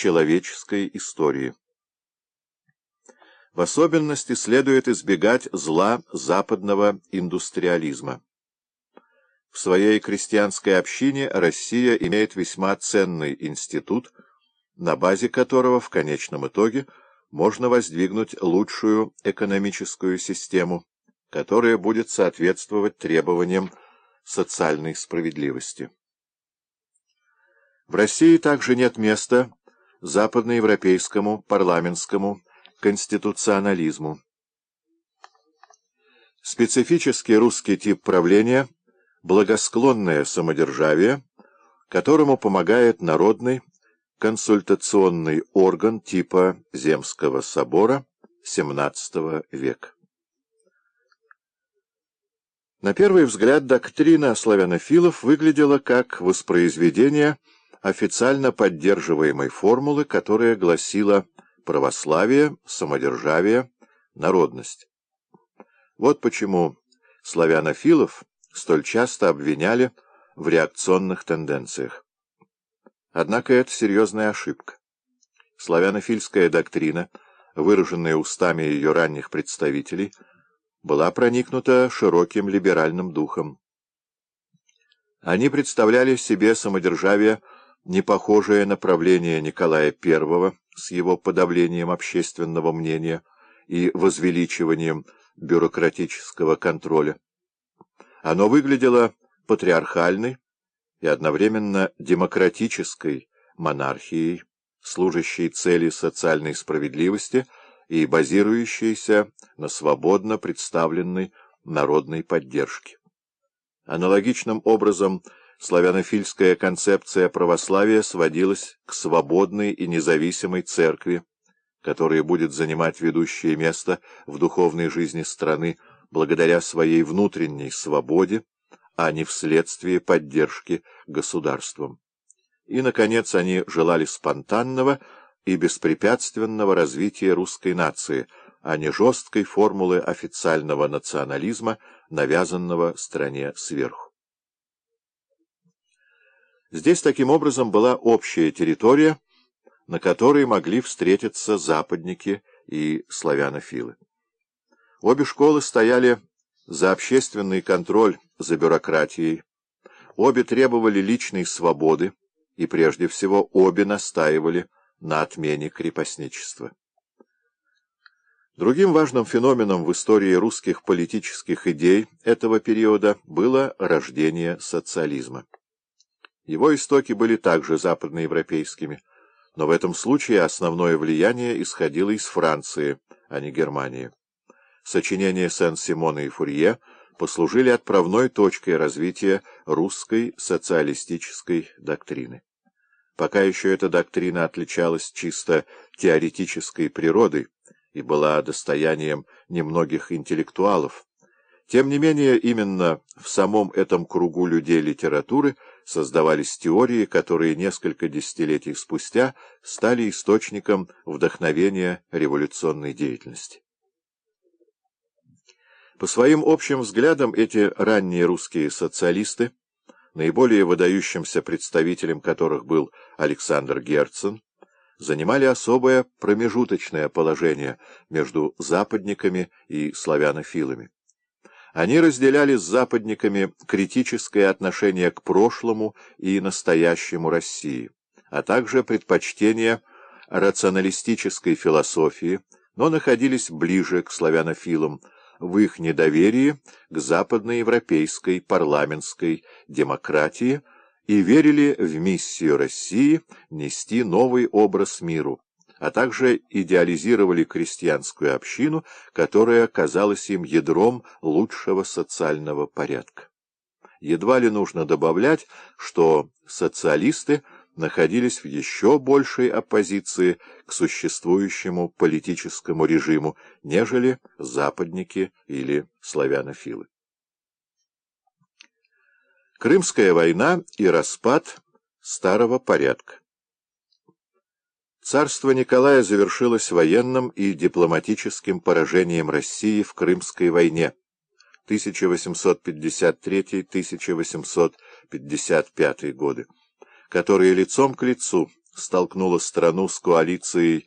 человеческой истории. В особенности следует избегать зла западного индустриализма. В своей крестьянской общине Россия имеет весьма ценный институт, на базе которого в конечном итоге можно воздвигнуть лучшую экономическую систему, которая будет соответствовать требованиям социальной справедливости. В России также нет места западноевропейскому парламентскому конституционализму. Специфический русский тип правления – благосклонное самодержавие, которому помогает народный консультационный орган типа Земского собора XVII века. На первый взгляд доктрина славянофилов выглядела как воспроизведение официально поддерживаемой формулы, которая гласила «православие, самодержавие, народность». Вот почему славянофилов столь часто обвиняли в реакционных тенденциях. Однако это серьезная ошибка. Славянофильская доктрина, выраженная устами ее ранних представителей, была проникнута широким либеральным духом. Они представляли себе самодержавие, не похожее на правление Николая I с его подавлением общественного мнения и возвеличиванием бюрократического контроля. Оно выглядело патриархальной и одновременно демократической монархией, служащей цели социальной справедливости и базирующейся на свободно представленной народной поддержке. Аналогичным образом славянофильская концепция православия сводилась к свободной и независимой церкви, которая будет занимать ведущее место в духовной жизни страны, благодаря своей внутренней свободе, а не вследствие поддержки государством. И, наконец, они желали спонтанного и беспрепятственного развития русской нации, а не жесткой формулы официального национализма, навязанного стране сверху. Здесь таким образом была общая территория, на которой могли встретиться западники и славянофилы. Обе школы стояли за общественный контроль за бюрократией, обе требовали личной свободы, и прежде всего обе настаивали на отмене крепостничества. Другим важным феноменом в истории русских политических идей этого периода было рождение социализма. Его истоки были также западноевропейскими, но в этом случае основное влияние исходило из Франции, а не Германии сочинения Сен-Симона и Фурье послужили отправной точкой развития русской социалистической доктрины. Пока еще эта доктрина отличалась чисто теоретической природой и была достоянием немногих интеллектуалов, тем не менее именно в самом этом кругу людей литературы создавались теории, которые несколько десятилетий спустя стали источником вдохновения революционной деятельности. По своим общим взглядам эти ранние русские социалисты, наиболее выдающимся представителем которых был Александр Герцен, занимали особое промежуточное положение между западниками и славянофилами. Они разделяли с западниками критическое отношение к прошлому и настоящему России, а также предпочтение рационалистической философии, но находились ближе к славянофилам, в их недоверии к западноевропейской парламентской демократии и верили в миссию России нести новый образ миру, а также идеализировали крестьянскую общину, которая казалась им ядром лучшего социального порядка. Едва ли нужно добавлять, что социалисты – находились в еще большей оппозиции к существующему политическому режиму, нежели западники или славянофилы. Крымская война и распад старого порядка Царство Николая завершилось военным и дипломатическим поражением России в Крымской войне 1853-1855 годы которые лицом к лицу столкнула страну с коалицией